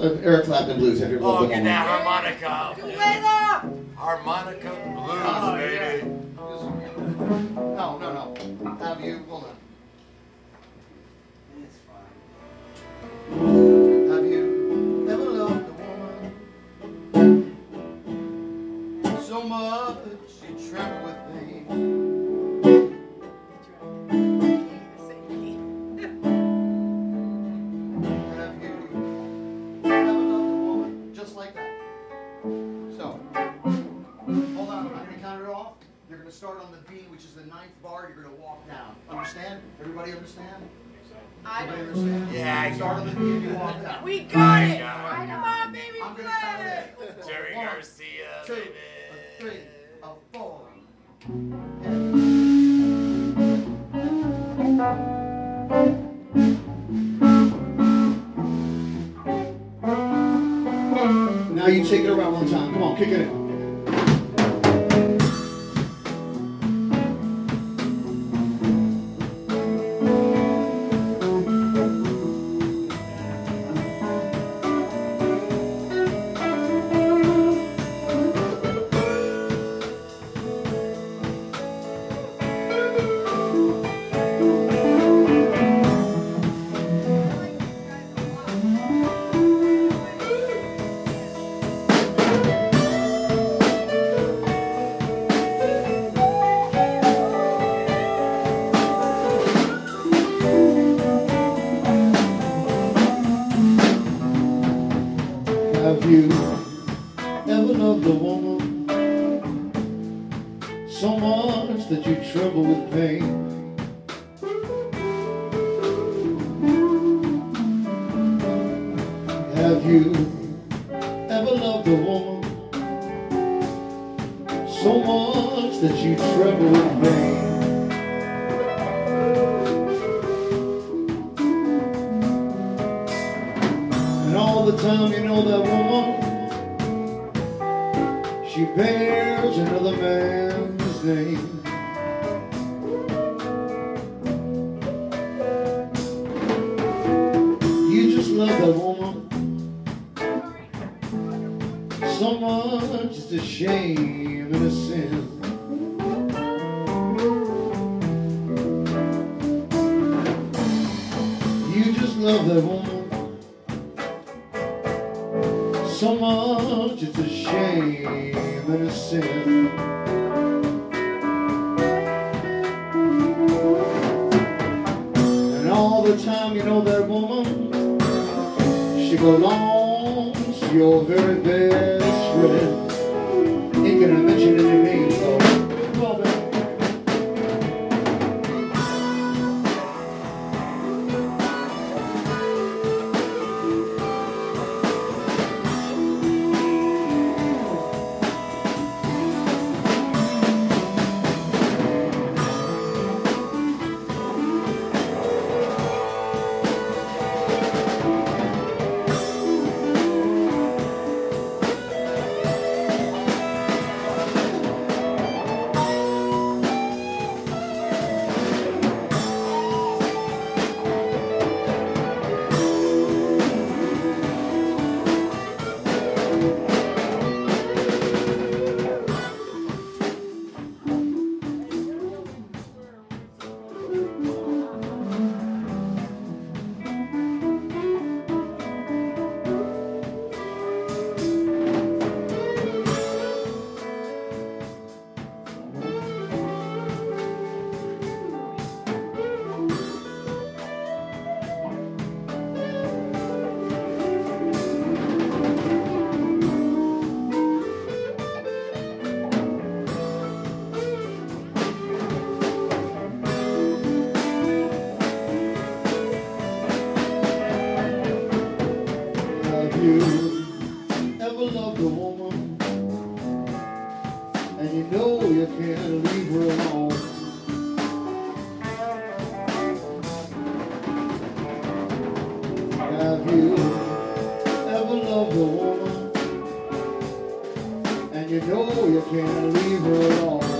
uh, Eric Clapton blues. Have you ever Oh, loved a get that harmonica. Layla! Harmonica blues, Oh, baby. So, hold on, I'm going to count it off. You're going to start on the B, which is the ninth bar. You're going to walk down. Understand? Everybody understand? I don't. understand? Yeah, I Start on the B and you walk down. We got it! got Come on, baby, I'm play going to count it! it. Jerry One, Garcia, two, baby. a three, a four. Now you take it around one time. Come on, kick it in. Have you ever loved a woman so much that you tremble with pain? Have you ever loved a woman so much that you tremble with pain? And all the time know that woman, she bears another man's name. You just love that woman so much it's a shame and a sin. You just love that woman so much it's a shame and a sin. And all the time you know that woman, she belongs to your very best friend. Ever loved a woman and you know you can't leave her alone? Have you ever loved a woman and you know you can't leave her alone?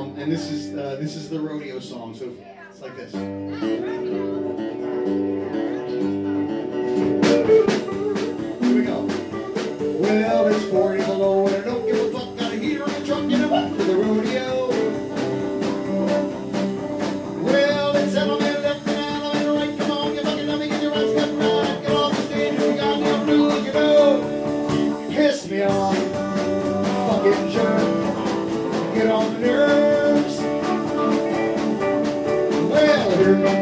Um, and this is uh, this is the rodeo song. So it's like this. Here we go. Well, it's 40. Thank you.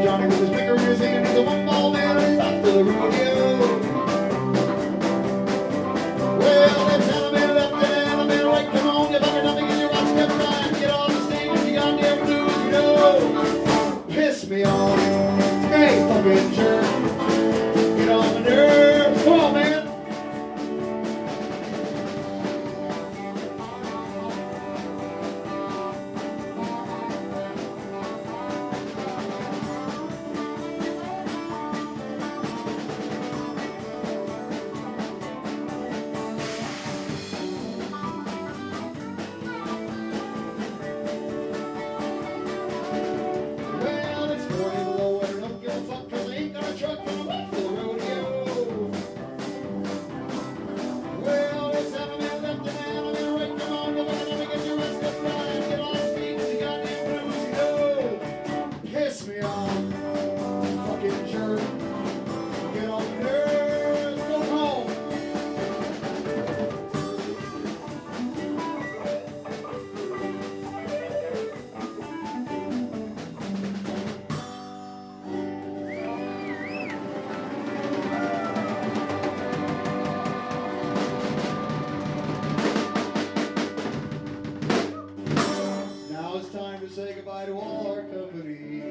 United Company.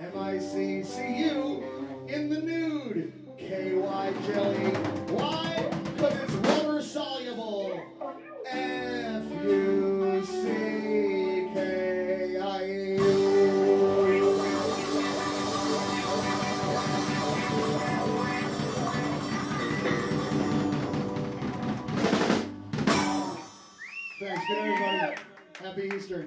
MIC, see you in the nude. KY jelly. Why? Because it's rubber soluble. F U C K I E. Thanks, good everybody. Happy Easter.